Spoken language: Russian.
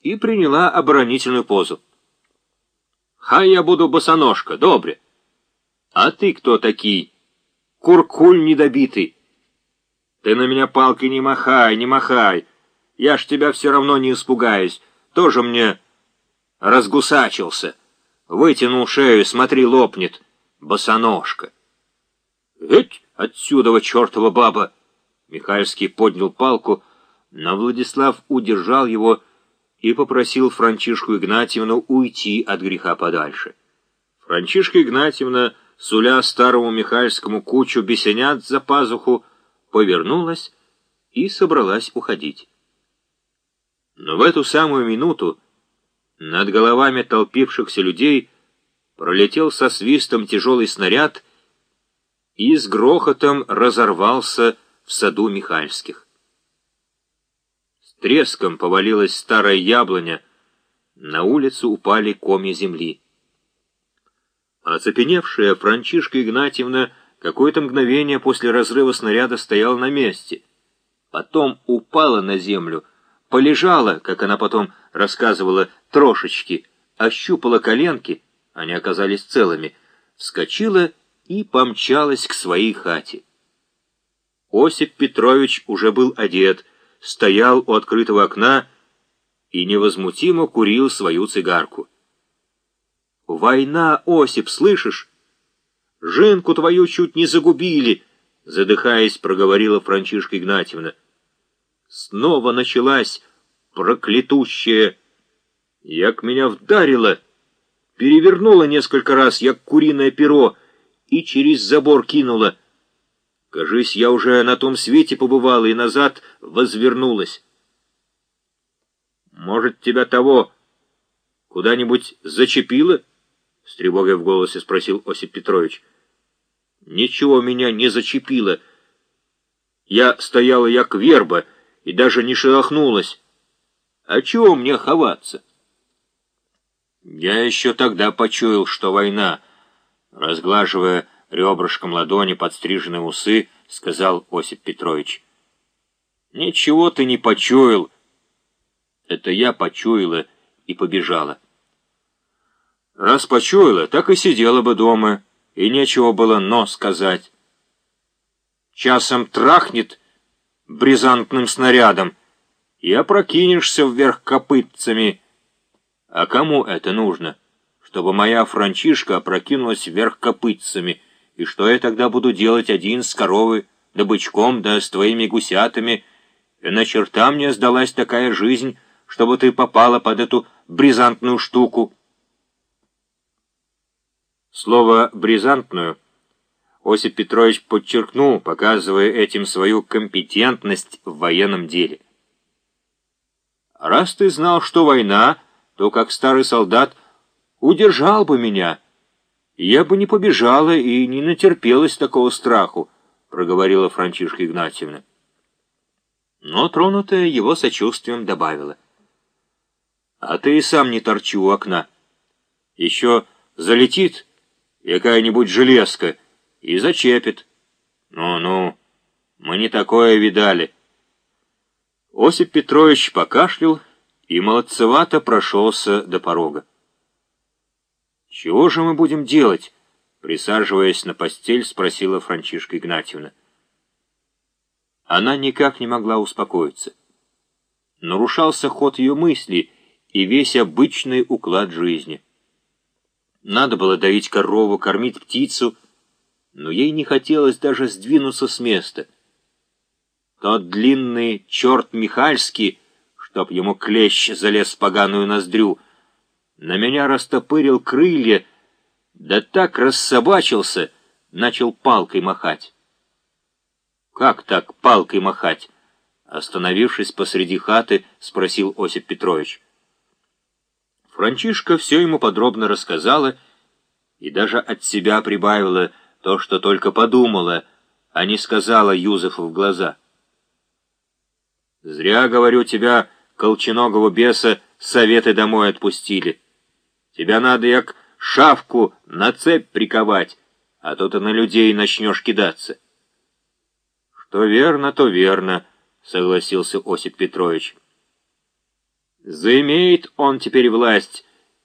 и приняла оборонительную позу. «Хай я буду босоножка, добре. А ты кто такий? Куркуль недобитый. Ты на меня палкой не махай, не махай. Я ж тебя все равно не испугаюсь. Тоже мне разгусачился. Вытянул шею, смотри, лопнет. Босоножка. Эть отсюда, чертова баба! Михальский поднял палку, но Владислав удержал его и попросил Франчишку Игнатьевну уйти от греха подальше. Франчишка Игнатьевна, суля старому Михальскому кучу бесенят за пазуху, повернулась и собралась уходить. Но в эту самую минуту над головами толпившихся людей пролетел со свистом тяжелый снаряд и с грохотом разорвался в саду Михальских. Треском повалилась старая яблоня, на улицу упали комья земли. Оцепеневшая Франчишка Игнатьевна какое-то мгновение после разрыва снаряда стояла на месте. Потом упала на землю, полежала, как она потом рассказывала, трошечки, ощупала коленки, они оказались целыми, вскочила и помчалась к своей хате. Осип Петрович уже был одет, стоял у открытого окна и невозмутимо курил свою цигарку. «Война, Осип, слышишь? Женку твою чуть не загубили!» Задыхаясь, проговорила Франчишка Игнатьевна. Снова началась проклятущая. Як меня вдарило, перевернула несколько раз, як куриное перо, и через забор кинула. Кажись, я уже на том свете побывала и назад возвернулась. Может, тебя того куда-нибудь зачепило? С тревогой в голосе спросил Осип Петрович. Ничего меня не зачепило. Я стояла як верба и даже не шелохнулась. А чего мне ховаться? Я еще тогда почуял, что война, разглаживая ребрышком ладони подстриженные усы, сказал Осип Петрович. «Ничего ты не почуял». Это я почуяла и побежала. Раз почуяла, так и сидела бы дома, и нечего было «но» сказать. Часом трахнет бризантным снарядом, и опрокинешься вверх копытцами. А кому это нужно? Чтобы моя Франчишка опрокинулась вверх копытцами — и что я тогда буду делать один с коровой, да бычком, да с твоими гусятами? И на черта мне сдалась такая жизнь, чтобы ты попала под эту бризантную штуку. Слово «бризантную» Осип Петрович подчеркнул, показывая этим свою компетентность в военном деле. «Раз ты знал, что война, то, как старый солдат, удержал бы меня» я бы не побежала и не натерпелась такого страху, проговорила Франчишка Игнатьевна. Но, тронутая его сочувствием, добавила. А ты и сам не торчи у окна. Еще залетит какая-нибудь железка и зачепит. Ну-ну, мы не такое видали. Осип Петрович покашлял и молодцевато прошелся до порога. «Чего же мы будем делать?» Присаживаясь на постель, спросила Франчишка Игнатьевна. Она никак не могла успокоиться. Нарушался ход ее мысли и весь обычный уклад жизни. Надо было доить корову, кормить птицу, но ей не хотелось даже сдвинуться с места. Тот длинный черт Михальский, чтоб ему клещ залез в поганую ноздрю — на меня растопырил крылья, да так рассобачился, начал палкой махать. «Как так палкой махать?» Остановившись посреди хаты, спросил Осип Петрович. Франчишка все ему подробно рассказала и даже от себя прибавила то, что только подумала, а не сказала Юзефу в глаза. «Зря, говорю, тебя, колченогого беса, советы домой отпустили». Тебя надо, як шавку, на цепь приковать, а то ты на людей начнешь кидаться. Что верно, то верно, согласился Осип Петрович. Заимеет он теперь власть